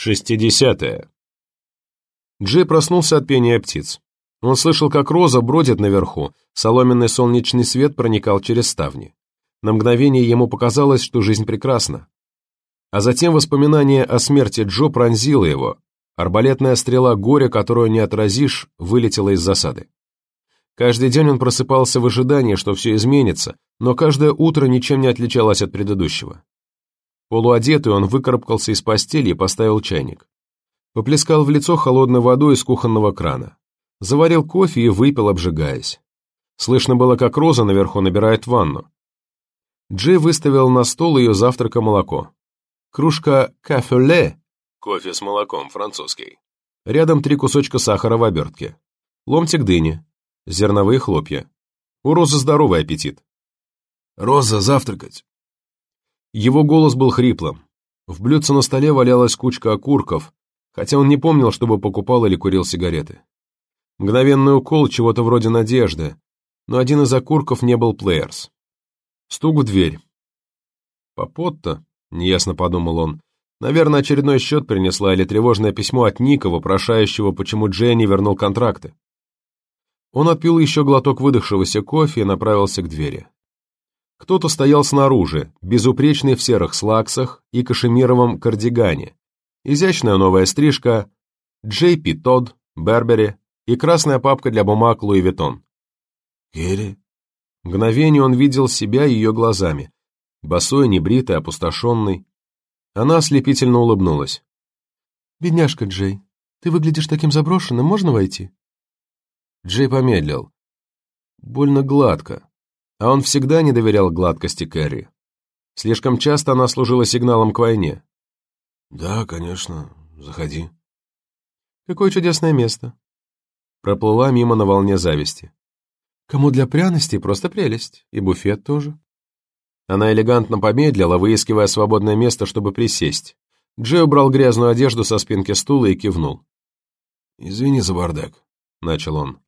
Шестидесятое. Джей проснулся от пения птиц. Он слышал, как Роза бродит наверху, соломенный солнечный свет проникал через ставни. На мгновение ему показалось, что жизнь прекрасна. А затем воспоминание о смерти Джо пронзило его. Арбалетная стрела горя, которую не отразишь, вылетела из засады. Каждый день он просыпался в ожидании, что все изменится, но каждое утро ничем не отличалось от предыдущего. Полуодетый он выкарабкался из постели и поставил чайник. Поплескал в лицо холодной водой из кухонного крана. Заварил кофе и выпил, обжигаясь. Слышно было, как Роза наверху набирает ванну. Джей выставил на стол ее завтрака молоко. Кружка кафе-ле, кофе с молоком, французский. Рядом три кусочка сахара в обертке. Ломтик дыни, зерновые хлопья. У Розы здоровый аппетит. «Роза, завтракать!» Его голос был хриплым. В блюдце на столе валялась кучка окурков, хотя он не помнил, чтобы покупал или курил сигареты. Мгновенный укол чего-то вроде надежды, но один из окурков не был плеерс. Стук в дверь. «Попот-то», — неясно подумал он, наверное, очередной счет принесла или тревожное письмо от Ника, вопрошающего, почему Дженни вернул контракты. Он отпил еще глоток выдохшегося кофе и направился к двери. Кто-то стоял снаружи, безупречный в серых слаксах и кашемировом кардигане. Изящная новая стрижка, Джей Пи Тодд, Бербери и красная папка для бумаг Луи Виттон. «Керри?» Мгновение он видел себя ее глазами. Босой, небритый, опустошенный. Она ослепительно улыбнулась. «Бедняжка Джей, ты выглядишь таким заброшенным, можно войти?» Джей помедлил. Больно гладко а он всегда не доверял гладкости Кэрри. Слишком часто она служила сигналом к войне. «Да, конечно, заходи». «Какое чудесное место». Проплыла мимо на волне зависти. «Кому для пряностей просто прелесть, и буфет тоже». Она элегантно помедлила, выискивая свободное место, чтобы присесть. Джей убрал грязную одежду со спинки стула и кивнул. «Извини за бардак», — начал он.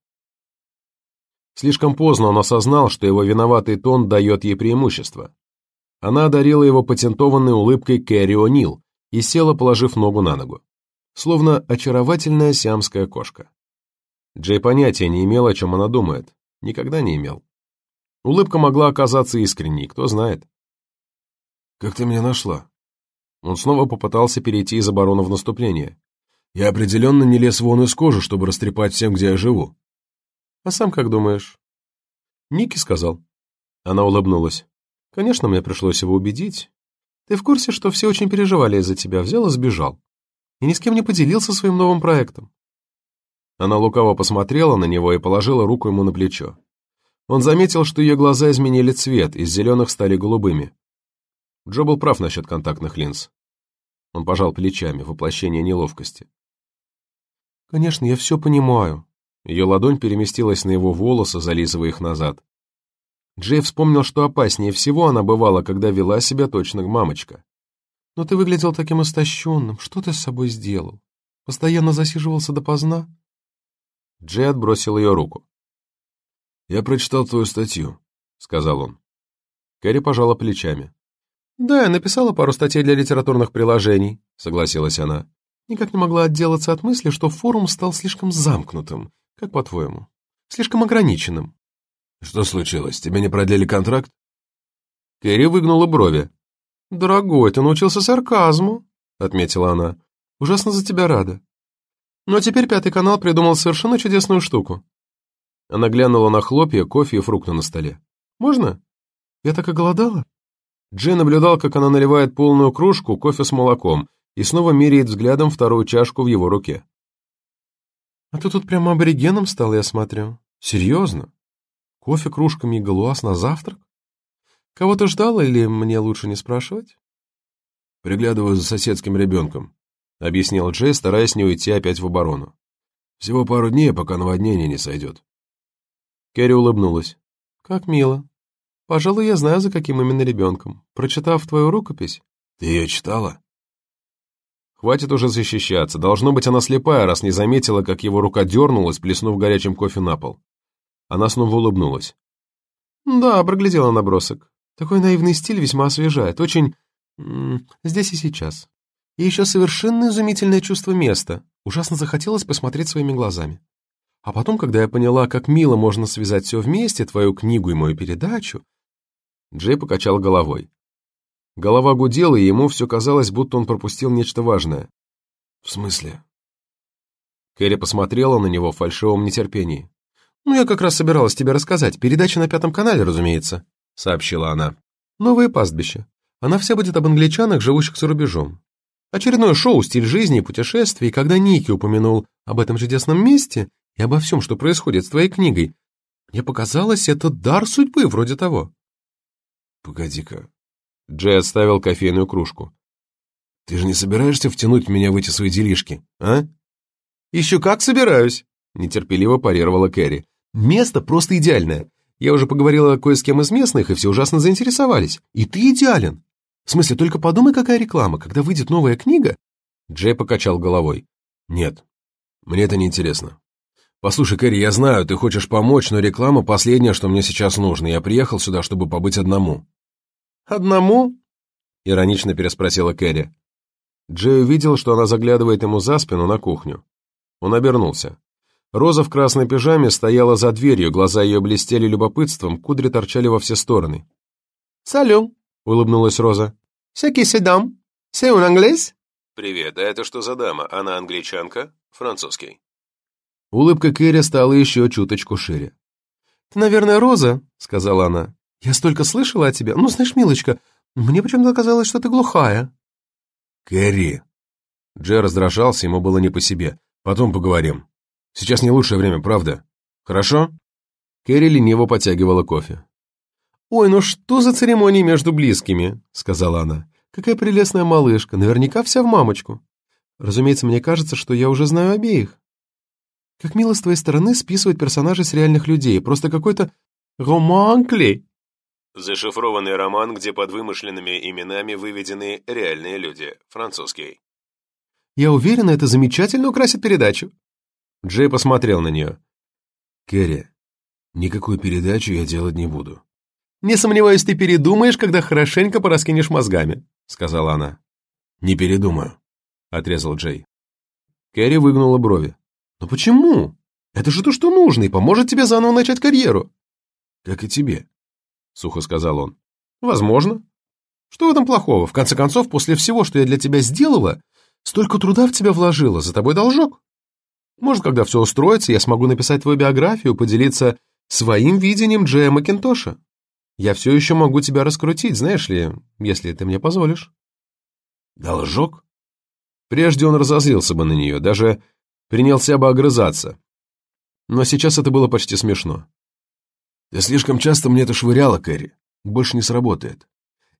Слишком поздно он осознал, что его виноватый тон дает ей преимущество. Она одарила его патентованной улыбкой Кэрри О'Нил и села, положив ногу на ногу. Словно очаровательная сиамская кошка. Джей понятия не имел, о чем она думает. Никогда не имел. Улыбка могла оказаться искренней, кто знает. «Как ты меня нашла?» Он снова попытался перейти из обороны в наступление. «Я определенно не лез вон из кожи, чтобы растрепать всем, где я живу. А сам как думаешь?» Ники сказал. Она улыбнулась. «Конечно, мне пришлось его убедить. Ты в курсе, что все очень переживали из-за тебя, взял и сбежал. И ни с кем не поделился своим новым проектом». Она лукаво посмотрела на него и положила руку ему на плечо. Он заметил, что ее глаза изменили цвет, из зеленых стали голубыми. Джо был прав насчет контактных линз. Он пожал плечами, воплощение неловкости. «Конечно, я все понимаю», ее ладонь переместилась на его волосы, зализывая их назад. Джей вспомнил, что опаснее всего она бывала, когда вела себя точно мамочка. «Но ты выглядел таким истощенным. Что ты с собой сделал? Постоянно засиживался допоздна?» Джей отбросил ее руку. «Я прочитал твою статью», — сказал он. Кэрри пожала плечами. «Да, я написала пару статей для литературных приложений», — согласилась она. «Никак не могла отделаться от мысли, что форум стал слишком замкнутым, как по-твоему? Слишком ограниченным. Что случилось? Тебе не продлили контракт? Кэрри выгнула брови. «Дорогой, ты научился сарказму», — отметила она. «Ужасно за тебя рада. Но теперь Пятый канал придумал совершенно чудесную штуку». Она глянула на хлопья, кофе и фрукты на столе. «Можно? Я так и голодала». Джей наблюдал, как она наливает полную кружку кофе с молоком и снова меряет взглядом вторую чашку в его руке. А ты тут прямо аборигеном стал, я смотрю. Серьезно? Кофе кружками и галуаз на завтрак? Кого ты ждал или мне лучше не спрашивать? Приглядываю за соседским ребенком, объяснил Джей, стараясь не уйти опять в оборону. Всего пару дней, пока наводнение не сойдет. Кэрри улыбнулась. Как мило. Пожалуй, я знаю, за каким именно ребенком. Прочитав твою рукопись. Ты ее читала? Хватит уже защищаться. Должно быть, она слепая, раз не заметила, как его рука дернулась, плеснув горячим кофе на пол. Она снова улыбнулась. «Да, проглядела набросок. Такой наивный стиль весьма освежает. Очень... здесь и сейчас. И еще совершенно изумительное чувство места. Ужасно захотелось посмотреть своими глазами. А потом, когда я поняла, как мило можно связать все вместе, твою книгу и мою передачу... Джей покачал головой. Голова гудела, и ему все казалось, будто он пропустил нечто важное. «В смысле?» Кэрри посмотрела на него в фальшивом нетерпении. «Ну, я как раз собиралась тебе рассказать. Передача на Пятом канале, разумеется», — сообщила она. «Новое пастбище. Она вся будет об англичанах, живущих за рубежом. Очередное шоу «Стиль жизни» и путешествий, и когда Ники упомянул об этом чудесном месте и обо всем, что происходит с твоей книгой, мне показалось, это дар судьбы, вроде того. Погоди-ка. Джей отставил кофейную кружку. Ты же не собираешься втянуть меня в эти свои делишки, а? Еще как собираюсь, нетерпеливо парировала Кэрри. Место просто идеальное. Я уже поговорила кое с кем из местных, и все ужасно заинтересовались. И ты идеален. В смысле, только подумай, какая реклама, когда выйдет новая книга?» Джей покачал головой. «Нет, мне это не интересно. Послушай, Кэрри, я знаю, ты хочешь помочь, но реклама — последнее, что мне сейчас нужно. Я приехал сюда, чтобы побыть одному». «Одному?» — иронично переспросила Кэрри. Джей увидел, что она заглядывает ему за спину на кухню. Он обернулся. Роза в красной пижаме стояла за дверью, глаза ее блестели любопытством, кудри торчали во все стороны. «Салю!» — улыбнулась Роза. «Всякий седам. C'est un anglais?» «Привет, а это что за дама? Она англичанка? Французский?» Улыбка Кэрри стала еще чуточку шире. «Ты, наверное, Роза?» — сказала она. «Я столько слышала о тебе. Ну, знаешь, милочка, мне почему-то казалось, что ты глухая». «Кэрри!» Джей раздражался, ему было не по себе. «Потом поговорим. Сейчас не лучшее время, правда? Хорошо?» Кэрри лениво потягивала кофе. «Ой, ну что за церемонии между близкими?» — сказала она. «Какая прелестная малышка, наверняка вся в мамочку. Разумеется, мне кажется, что я уже знаю обеих. Как мило с твоей стороны списывать персонажей с реальных людей, просто какой-то романкли». Зашифрованный роман, где под вымышленными именами выведены реальные люди. Французский. «Я уверена, это замечательно украсит передачу». Джей посмотрел на нее. «Керри, никакую передачу я делать не буду. «Не сомневаюсь, ты передумаешь, когда хорошенько пораскинешь мозгами», — сказала она. «Не передумаю», — отрезал Джей. Кэрри выгнула брови. «Но почему? Это же то, что нужно, и поможет тебе заново начать карьеру». «Как и тебе», — сухо сказал он. «Возможно. Что в этом плохого? В конце концов, после всего, что я для тебя сделала, столько труда в тебя вложила, за тобой должок. Может, когда все устроится, я смогу написать твою биографию, поделиться своим видением Джея Макинтоша. Я все еще могу тебя раскрутить, знаешь ли, если ты мне позволишь». «Должок?» Прежде он разозлился бы на нее, даже принялся бы огрызаться. Но сейчас это было почти смешно. «Ты слишком часто мне это швыряла, Кэрри. Больше не сработает.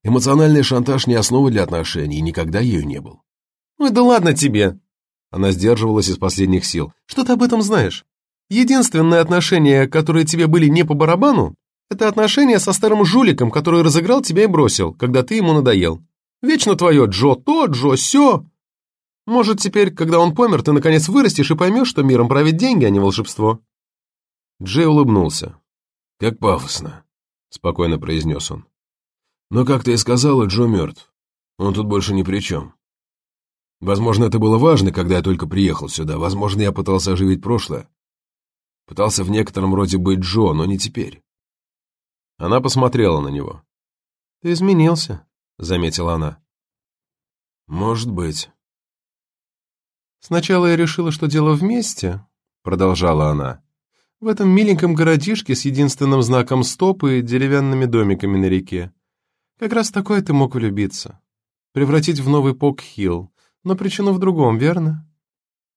Эмоциональный шантаж не основа для отношений, и никогда ею не был». «Ой, да ладно тебе!» Она сдерживалась из последних сил. «Что ты об этом знаешь? Единственные отношения, которые тебе были не по барабану, это отношения со старым жуликом, который разыграл тебя и бросил, когда ты ему надоел. Вечно твое Джо то, Джо сё. Может, теперь, когда он помер, ты наконец вырастешь и поймешь, что миром правит деньги, а не волшебство». Джей улыбнулся. «Как пафосно», — спокойно произнес он. «Но, как ты и сказала, Джо мертв. Он тут больше ни при чем. Возможно, это было важно, когда я только приехал сюда. Возможно, я пытался оживить прошлое. Пытался в некотором роде быть Джо, но не теперь. Она посмотрела на него. «Ты изменился», — заметила она. «Может быть». «Сначала я решила, что дело вместе», — продолжала она. «В этом миленьком городишке с единственным знаком стопы и деревянными домиками на реке. Как раз такое ты мог влюбиться. Превратить в новый Пок-Хилл. Но причина в другом, верно?»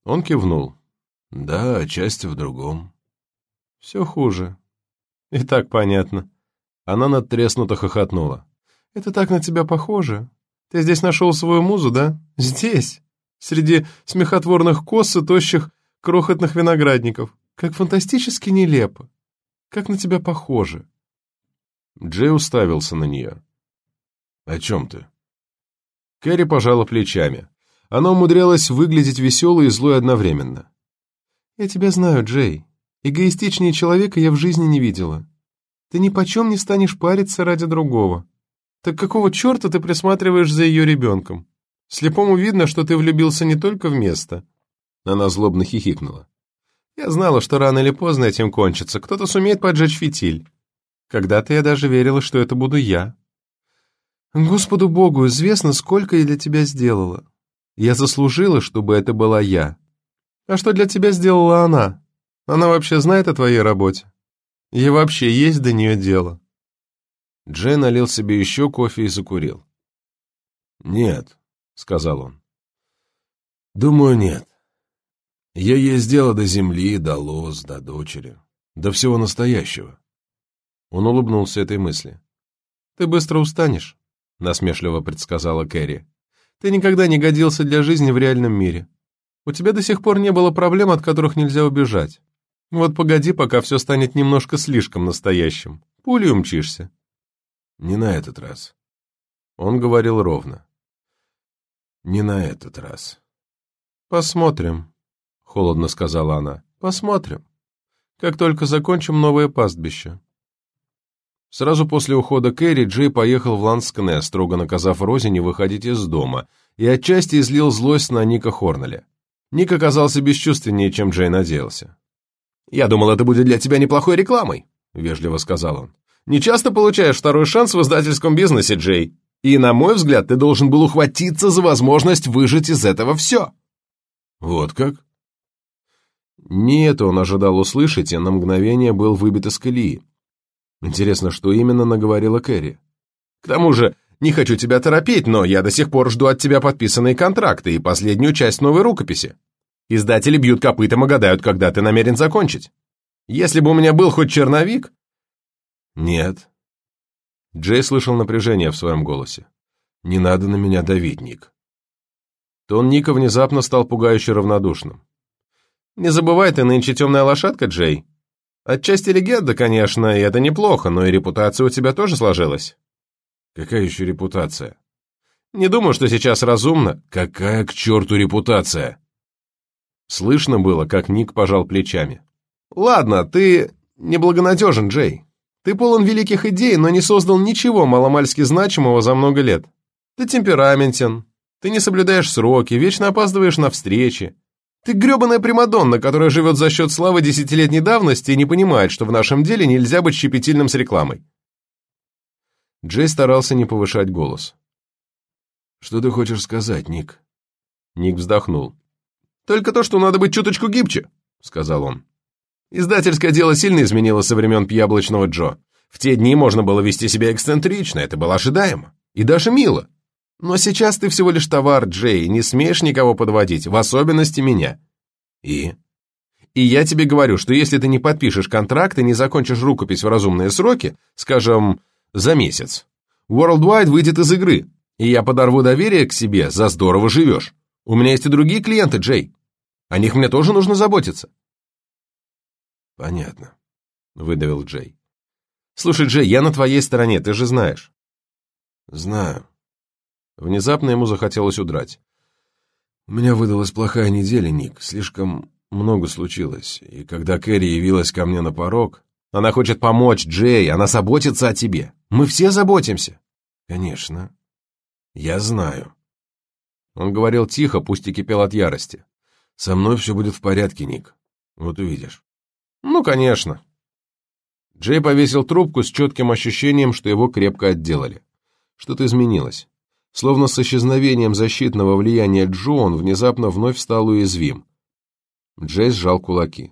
Он кивнул. «Да, отчасти в другом». «Все хуже. И так понятно». Она надтреснуто хохотнула. «Это так на тебя похоже. Ты здесь нашел свою музу, да? Здесь, среди смехотворных кос и тощих крохотных виноградников. Как фантастически нелепо. Как на тебя похоже». Джей уставился на нее. «О чем ты?» Кэрри пожала плечами. Она умудрялась выглядеть веселой и злой одновременно. «Я тебя знаю, Джей. Эгоистичнее человека я в жизни не видела. Ты ни почем не станешь париться ради другого. Так какого черта ты присматриваешь за ее ребенком? Слепому видно, что ты влюбился не только в место». Она злобно хихикнула. «Я знала, что рано или поздно этим кончится. Кто-то сумеет поджечь фитиль. Когда-то я даже верила, что это буду я. Господу Богу известно, сколько я для тебя сделала. Я заслужила, чтобы это была я. А что для тебя сделала она? Она вообще знает о твоей работе? Ей вообще есть до нее дело?» Джей налил себе еще кофе и закурил. «Нет», — сказал он. «Думаю, нет. Я есть дело до земли, до лоз, до дочери, до всего настоящего». Он улыбнулся этой мысли. «Ты быстро устанешь», — насмешливо предсказала Кэрри. «Ты никогда не годился для жизни в реальном мире. У тебя до сих пор не было проблем, от которых нельзя убежать. Вот погоди, пока все станет немножко слишком настоящим. Пулей умчишься». «Не на этот раз». Он говорил ровно. «Не на этот раз». «Посмотрим», — холодно сказала она. «Посмотрим. Как только закончим новое пастбище». Сразу после ухода Кэрри Джей поехал в Ланскне, строго наказав Розе не выходить из дома, и отчасти излил злость на Ника Хорнеля. Ник оказался бесчувственнее, чем Джей надеялся. «Я думал, это будет для тебя неплохой рекламой», — вежливо сказал он. «Не часто получаешь второй шанс в издательском бизнесе, Джей. И, на мой взгляд, ты должен был ухватиться за возможность выжить из этого все». «Вот как?» Не это он ожидал услышать, и на мгновение был выбит из колеи. Интересно, что именно наговорила Кэрри? «К тому же, не хочу тебя торопить, но я до сих пор жду от тебя подписанные контракты и последнюю часть новой рукописи. Издатели бьют копытом и гадают, когда ты намерен закончить. Если бы у меня был хоть черновик...» «Нет». Джей слышал напряжение в своем голосе. «Не надо на меня давить, Ник». Тон Ника внезапно стал пугающе равнодушным. «Не забывай, ты нынче темная лошадка, Джей. Отчасти легенда, конечно, и это неплохо, но и репутация у тебя тоже сложилась». «Какая еще репутация?» «Не думаю, что сейчас разумно». «Какая к черту репутация?» Слышно было, как Ник пожал плечами. «Ладно, ты неблагонадежен, Джей. Ты полон великих идей, но не создал ничего маломальски значимого за много лет. Ты темпераментен, ты не соблюдаешь сроки, вечно опаздываешь на встречи. Ты гребаная Примадонна, которая живет за счет славы десятилетней давности и не понимает, что в нашем деле нельзя быть щепетильным с рекламой». Джей старался не повышать голос. «Что ты хочешь сказать, Ник?» Ник вздохнул. «Только то, что надо быть чуточку гибче», — сказал он. «Издательское дело сильно изменилось со времен Пьяблочного Джо. В те дни можно было вести себя эксцентрично, это было ожидаемо. И даже мило. Но сейчас ты всего лишь товар, Джей, не смеешь никого подводить, в особенности меня. И? И я тебе говорю, что если ты не подпишешь контракт и не закончишь рукопись в разумные сроки, скажем, за месяц, Worldwide выйдет из игры, и я подорву доверие к себе, за здорово живешь. У меня есть и другие клиенты, Джей. О них мне тоже нужно заботиться. Понятно, выдавил Джей. Слушай, Джей, я на твоей стороне, ты же знаешь. Знаю. Внезапно ему захотелось удрать. У меня выдалась плохая неделя, Ник. Слишком много случилось. И когда Кэрри явилась ко мне на порог... Она хочет помочь, Джей, она заботится о тебе. Мы все заботимся. Конечно. Я знаю. Он говорил тихо, пусть и кипел от ярости. «Со мной все будет в порядке, Ник. Вот увидишь». «Ну, конечно». Джей повесил трубку с четким ощущением, что его крепко отделали. Что-то изменилось. Словно с исчезновением защитного влияния Джо он внезапно вновь стал уязвим. Джей сжал кулаки.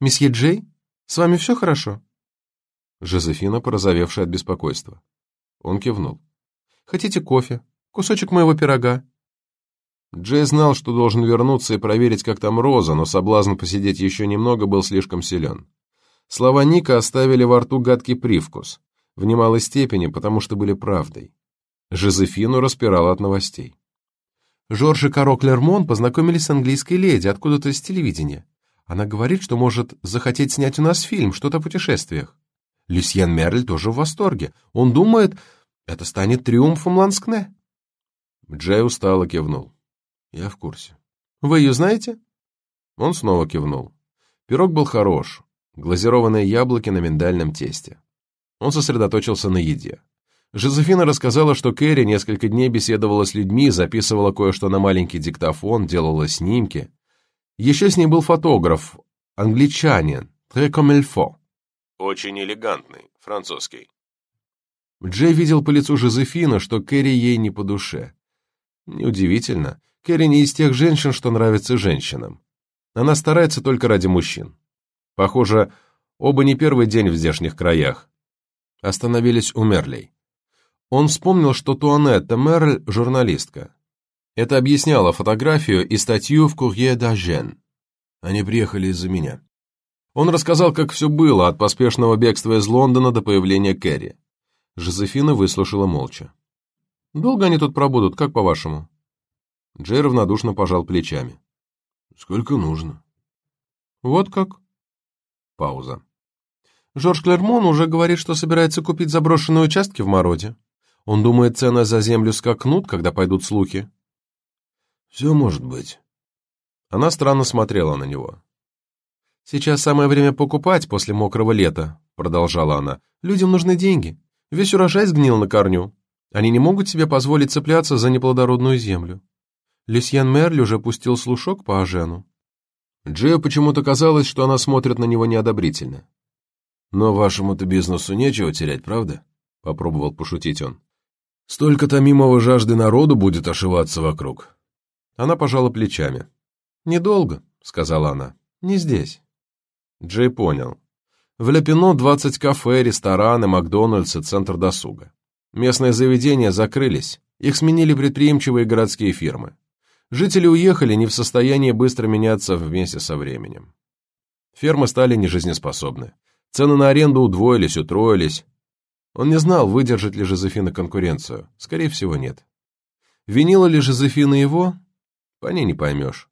«Месье Джей, с вами все хорошо?» Жозефина, порозовевшая от беспокойства. Он кивнул. «Хотите кофе? Кусочек моего пирога?» Джей знал, что должен вернуться и проверить, как там Роза, но соблазн посидеть еще немного был слишком силен. Слова Ника оставили во рту гадкий привкус, в немалой степени, потому что были правдой. Жозефину распирала от новостей. Жорж и Каро Клермон познакомились с английской леди откуда-то из телевидения. Она говорит, что может захотеть снять у нас фильм, что-то о путешествиях. Люсьен Мерль тоже в восторге. Он думает, это станет триумфом Ланскне. Джей устало кивнул. Я в курсе. Вы ее знаете? Он снова кивнул. Пирог был хорош. Глазированные яблоки на миндальном тесте. Он сосредоточился на еде. Жозефина рассказала, что Кэрри несколько дней беседовала с людьми, записывала кое-что на маленький диктофон, делала снимки. Еще с ней был фотограф, англичанин, faut. Очень элегантный, французский. Джей видел по лицу Жозефины, что Кэрри ей не по душе. Неудивительно, Кэрри не из тех женщин, что нравятся женщинам. Она старается только ради мужчин. Похоже, оба не первый день в здешних краях. Остановились у Мерлей. Он вспомнил, что Туанетта Мерль – журналистка. Это объясняло фотографию и статью в «Курье d'Agen». Они приехали из-за меня. Он рассказал, как все было, от поспешного бегства из Лондона до появления Кэрри. Жозефина выслушала молча. «Долго они тут пробудут, как по-вашему?» Джей равнодушно пожал плечами. «Сколько нужно?» «Вот как?» Пауза. «Жорж Клермон уже говорит, что собирается купить заброшенные участки в Мороде. Он думает, цены за землю скакнут, когда пойдут слухи. Все может быть. Она странно смотрела на него. «Сейчас самое время покупать после мокрого лета», — продолжала она. «Людям нужны деньги. Весь урожай сгнил на корню. Они не могут себе позволить цепляться за неплодородную землю. Люсьен Мерль уже пустил слушок по Ажену». Джею почему-то казалось, что она смотрит на него неодобрительно. «Но вашему-то бизнесу нечего терять, правда?» — попробовал пошутить он. Столько томимого жажды народу будет ошиваться вокруг. Она пожала плечами. «Недолго», — сказала она. «Не здесь». Джей понял. В Лепино 20 кафе, рестораны, Макдональдс и центр досуга. Местные заведения закрылись, их сменили предприимчивые городские фирмы. Жители уехали не в состоянии быстро меняться вместе со временем. Фермы стали нежизнеспособны. Цены на аренду удвоились, утроились, он не знал, выдержит ли Жозефина конкуренцию. Скорее всего, нет. Винила ли Жозефина его? По ней не поймешь.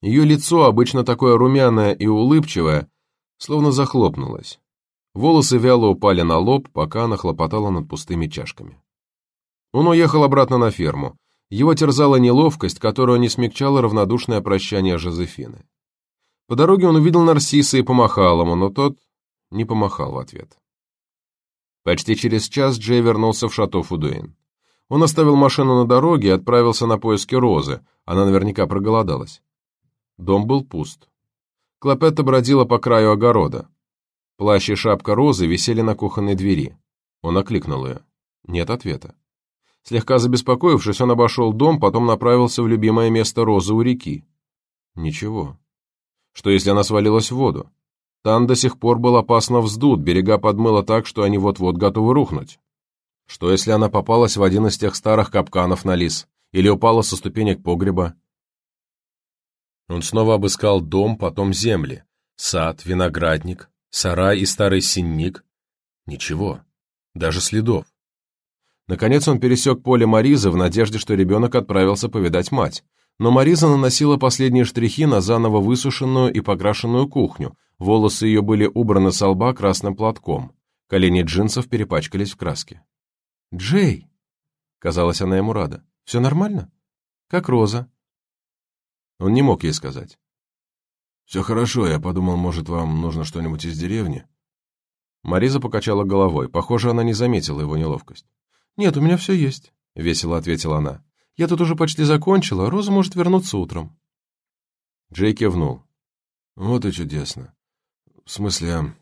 Ее лицо, обычно такое румяное и улыбчивое, словно захлопнулось. Волосы вяло упали на лоб, пока она хлопотала над пустыми чашками. Он уехал обратно на ферму. Его терзала неловкость, которую не смягчало равнодушное прощание Жозефины. По дороге он увидел Нарсиса и помахал ему, но тот не помахал в ответ. Почти через час Джей вернулся в шато Фудуин. Он оставил машину на дороге и отправился на поиски Розы, она наверняка проголодалась. Дом был пуст. Клопетта бродила по краю огорода. Плащ и шапка Розы висели на кухонной двери. Он окликнул ее. Нет ответа. Слегка забеспокоившись, он обошел дом, потом направился в любимое место Розы у реки. Ничего. Что если она свалилась в воду? Тан до сих пор был опасно вздут, берега подмыло так, что они вот-вот готовы рухнуть. Что, если она попалась в один из тех старых капканов на лис? Или упала со ступенек погреба? Он снова обыскал дом, потом земли. Сад, виноградник, сарай и старый синник. Ничего. Даже следов. Наконец он пересек поле Маризы в надежде, что ребенок отправился повидать мать. Но Мариза наносила последние штрихи на заново высушенную и покрашенную кухню, волосы ее были убраны со лба красным платком, колени джинсов перепачкались в краске. «Джей!» — казалась она ему рада. «Все нормально? Как Роза?» Он не мог ей сказать. «Все хорошо, я подумал, может, вам нужно что-нибудь из деревни?» Мариза покачала головой. Похоже, она не заметила его неловкость. «Нет, у меня все есть», — весело ответила она. Я тут уже почти закончила, Роза может вернуться утром». Джей кивнул. «Вот и чудесно. В смысле...»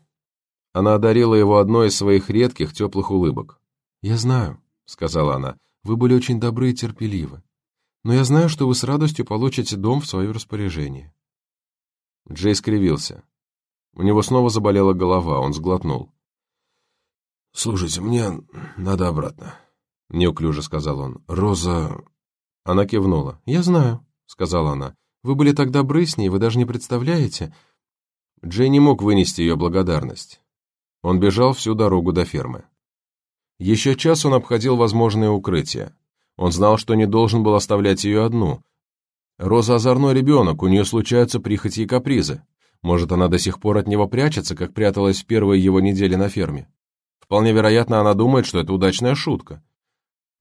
Она одарила его одной из своих редких теплых улыбок. «Я знаю», — сказала она, — «вы были очень добры и терпеливы. Но я знаю, что вы с радостью получите дом в свое распоряжение». Джей скривился. У него снова заболела голова, он сглотнул. «Слушайте, мне надо обратно», — неуклюже сказал он. «Роза она кивнула. «Я знаю», — сказала она. «Вы были так добры с ней, вы даже не представляете». Джей не мог вынести ее благодарность. Он бежал всю дорогу до фермы. Еще час он обходил возможные укрытия. Он знал, что не должен был оставлять ее одну. Роза озорной ребенок, у нее случаются прихоти и капризы. Может, она до сих пор от него прячется, как пряталась в первые его недели на ферме. Вполне вероятно, она думает, что это удачная шутка.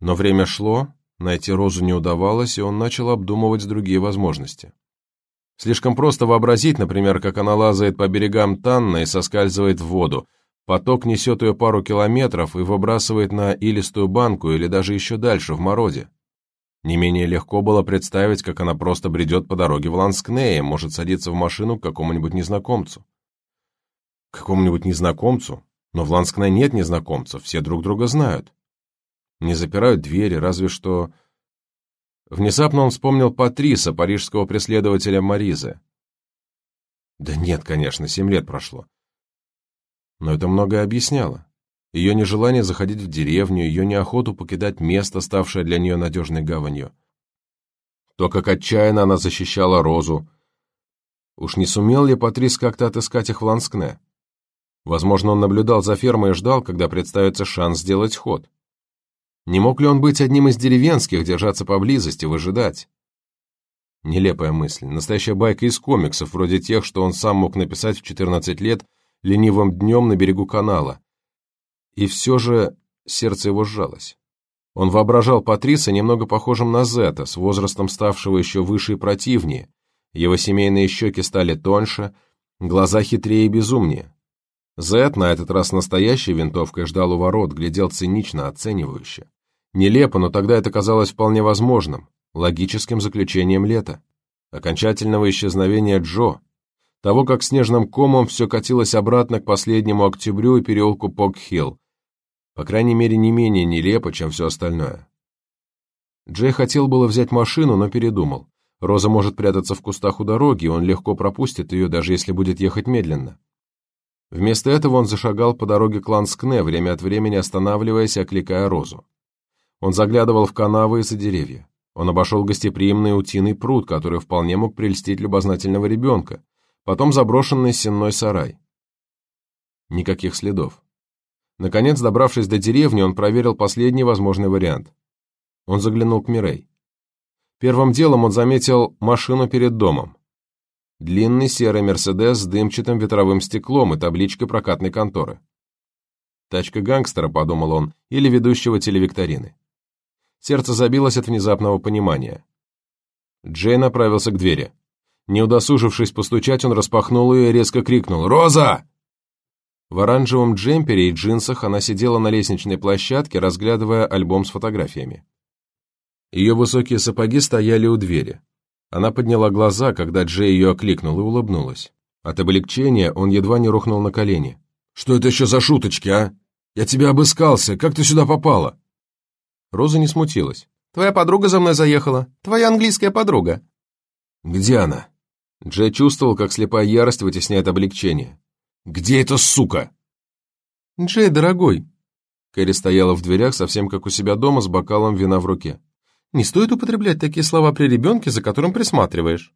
Но время шло, Найти Розу не удавалось, и он начал обдумывать другие возможности. Слишком просто вообразить, например, как она лазает по берегам Танна и соскальзывает в воду. Поток несет ее пару километров и выбрасывает на илистую банку или даже еще дальше, в морозе. Не менее легко было представить, как она просто бредет по дороге в Ланскнее, может садиться в машину к какому-нибудь незнакомцу. К какому-нибудь незнакомцу? Но в Ланскне нет незнакомцев, все друг друга знают. Не запирают двери, разве что... Внезапно он вспомнил Патриса, парижского преследователя Маризы. Да нет, конечно, семь лет прошло. Но это многое объясняло. Ее нежелание заходить в деревню, ее неохоту покидать место, ставшее для нее надежной гаванью. То, как отчаянно она защищала Розу. Уж не сумел ли Патрис как-то отыскать их в Ланскне? Возможно, он наблюдал за фермой и ждал, когда представится шанс сделать ход. Не мог ли он быть одним из деревенских, держаться поблизости, выжидать? Нелепая мысль, настоящая байка из комиксов, вроде тех, что он сам мог написать в 14 лет ленивым днем на берегу канала. И все же сердце его сжалось. Он воображал Патриса немного похожим на Зета, с возрастом ставшего еще выше и противнее. Его семейные щеки стали тоньше, глаза хитрее и безумнее. Зет, на этот раз настоящей винтовкой, ждал у ворот, глядел цинично, оценивающе. Нелепо, но тогда это казалось вполне возможным, логическим заключением лета. Окончательного исчезновения Джо, того, как снежным комом все катилось обратно к последнему октябрю и переулку Пок-Хилл. По крайней мере, не менее нелепо, чем все остальное. Джей хотел было взять машину, но передумал. Роза может прятаться в кустах у дороги, он легко пропустит ее, даже если будет ехать медленно. Вместо этого он зашагал по дороге к Ланскне, время от времени останавливаясь и окликая Розу. Он заглядывал в канавы и за деревья. Он обошел гостеприимный утиный пруд, который вполне мог прельстить любознательного ребенка, потом заброшенный сенной сарай. Никаких следов. Наконец, добравшись до деревни, он проверил последний возможный вариант. Он заглянул к Мирей. Первым делом он заметил машину перед домом. Длинный серый «Мерседес» с дымчатым ветровым стеклом и табличкой прокатной конторы. Тачка гангстера, подумал он, или ведущего телевикторины. Сердце забилось от внезапного понимания. Джей направился к двери. Не удосужившись постучать, он распахнул ее и резко крикнул «Роза!». В оранжевом джемпере и джинсах она сидела на лестничной площадке, разглядывая альбом с фотографиями. Ее высокие сапоги стояли у двери. Она подняла глаза, когда Джей ее окликнул, и улыбнулась. От облегчения он едва не рухнул на колени. «Что это еще за шуточки, а? Я тебя обыскался, как ты сюда попала?» Роза не смутилась. «Твоя подруга за мной заехала. Твоя английская подруга». «Где она?» Джей чувствовал, как слепая ярость вытесняет облегчение. «Где эта сука?» «Джей, дорогой». Кэрри стояла в дверях, совсем как у себя дома, с бокалом вина в руке. «Не стоит употреблять такие слова при ребенке, за которым присматриваешь».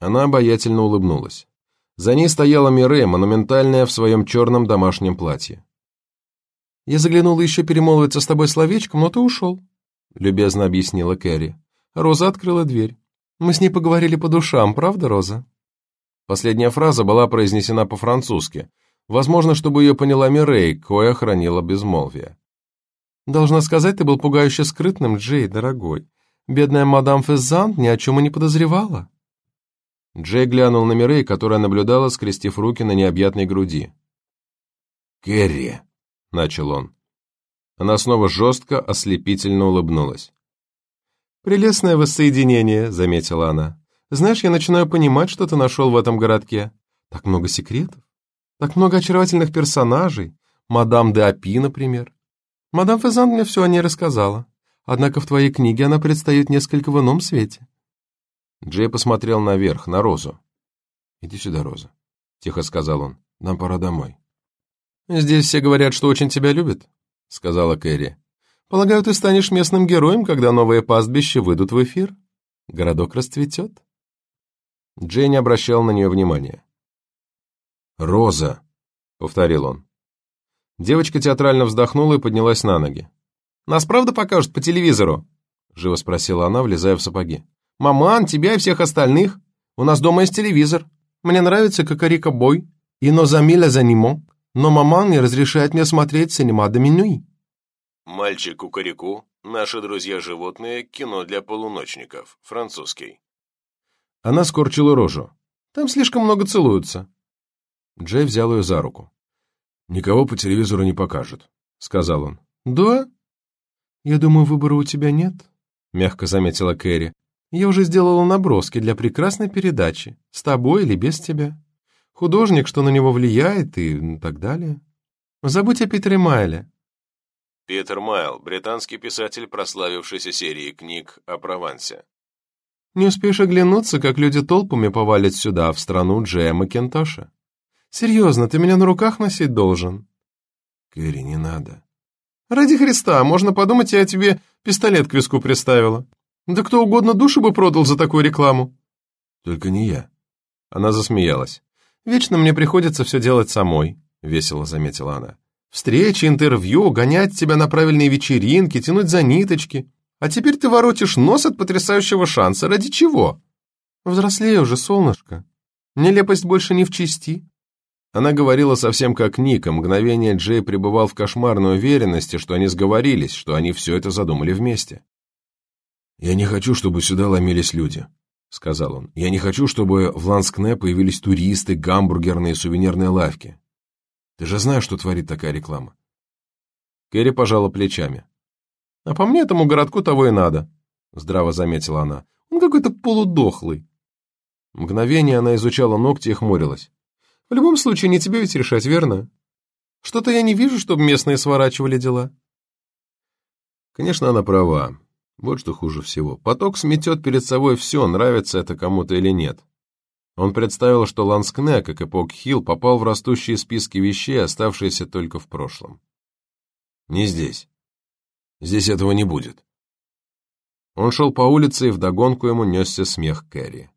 Она обаятельно улыбнулась. За ней стояла Мире, монументальная в своем черном домашнем платье. «Я заглянула еще перемолвиться с тобой словечком, но ты ушел», — любезно объяснила Кэрри. Роза открыла дверь. «Мы с ней поговорили по душам, правда, Роза?» Последняя фраза была произнесена по-французски, возможно, чтобы ее поняла Мирей, кое хранила безмолвие. «Должна сказать, ты был пугающе скрытным, Джей, дорогой. Бедная мадам Фезант ни о чем и не подозревала». Джей глянул на Мирей, которая наблюдала, скрестив руки на необъятной груди. «Кэрри», — начал он. Она снова жестко, ослепительно улыбнулась. «Прелестное воссоединение», — заметила она. «Знаешь, я начинаю понимать, что ты нашел в этом городке. Так много секретов, так много очаровательных персонажей. Мадам де Апи, например. Мадам Фезант мне все о ней рассказала. Однако в твоей книге она предстает несколько в ином свете». Джей посмотрел наверх, на Розу. «Иди сюда, Роза», — тихо сказал он. «Нам пора домой». «Здесь все говорят, что очень тебя любят», — сказала Кэрри. «Полагаю, ты станешь местным героем, когда новые пастбища выйдут в эфир. Городок расцветет». Джей не обращал на нее внимания. «Роза», — повторил он. Девочка театрально вздохнула и поднялась на ноги. «Нас правда покажут по телевизору?» — живо спросила она, влезая в сапоги. «Маман, тебя и всех остальных. У нас дома есть телевизор. Мне нравится Кокорика Бой и Нозамиля Занимон но маман не разрешает мне смотреть синема до минуи». «Мальчик Кукареку», «Наши друзья-животные», кино для полуночников, французский. Она скорчила рожу. «Там слишком много целуются». Джей взял ее за руку. «Никого по телевизору не покажут», — сказал он. «Да? Я думаю, выбора у тебя нет», — мягко заметила Кэрри. «Я уже сделала наброски для прекрасной передачи, с тобой или без тебя. Художник, что на него влияет и так далее. Забудь о Питере Майле». Питер Майл, британский писатель, прославившийся серией книг о Провансе. Не успеешь оглянуться, как люди толпами повалят сюда, в страну Джея Макинтоша. Серьезно, ты меня на руках носить должен. Кэрри, не надо. Ради Христа, можно подумать, я тебе пистолет к виску приставила. Да кто угодно душу бы продал за такую рекламу. Только не я. Она засмеялась. Вечно мне приходится все делать самой, весело заметила она. Встречи, интервью, гонять тебя на правильные вечеринки, тянуть за ниточки. А теперь ты воротишь нос от потрясающего шанса. Ради чего? Взрослее уже, солнышко. Нелепость больше не в чести. Она говорила совсем как Ник, а мгновение Джей пребывал в кошмарной уверенности, что они сговорились, что они все это задумали вместе. «Я не хочу, чтобы сюда ломились люди», — сказал он. «Я не хочу, чтобы в Ланскне появились туристы, гамбургерные, сувенирные лавки. Ты же знаешь, что творит такая реклама». Кэрри пожала плечами. «А по мне этому городку того и надо», — здраво заметила она. «Он какой-то полудохлый». Мгновение она изучала ногти и хмурилась. В любом случае, не тебе ведь решать, верно? Что-то я не вижу, чтобы местные сворачивали дела. Конечно, она права. Вот что хуже всего. Поток сметет перед собой все, нравится это кому-то или нет. Он представил, что Ланскне, как и Пок-Хилл, попал в растущие списки вещей, оставшиеся только в прошлом. Не здесь. Здесь этого не будет. Он шел по улице, и вдогонку ему несся смех Кэрри.